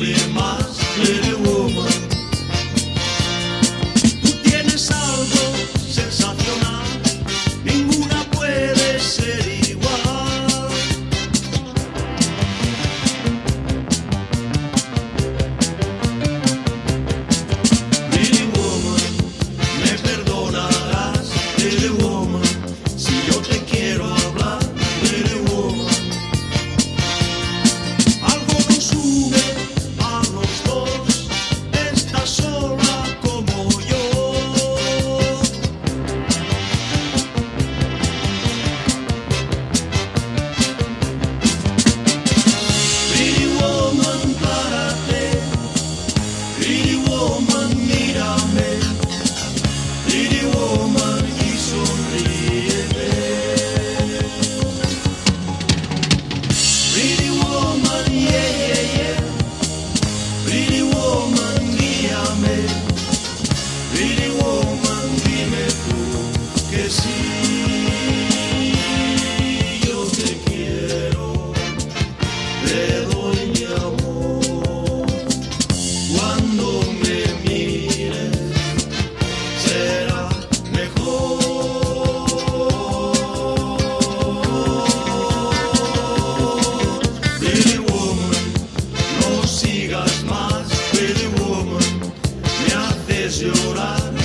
Slimas, sola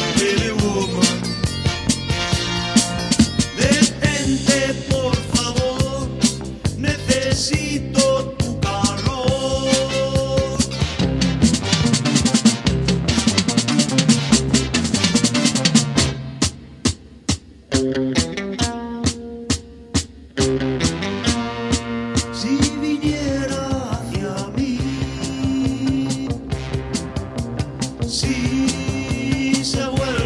So what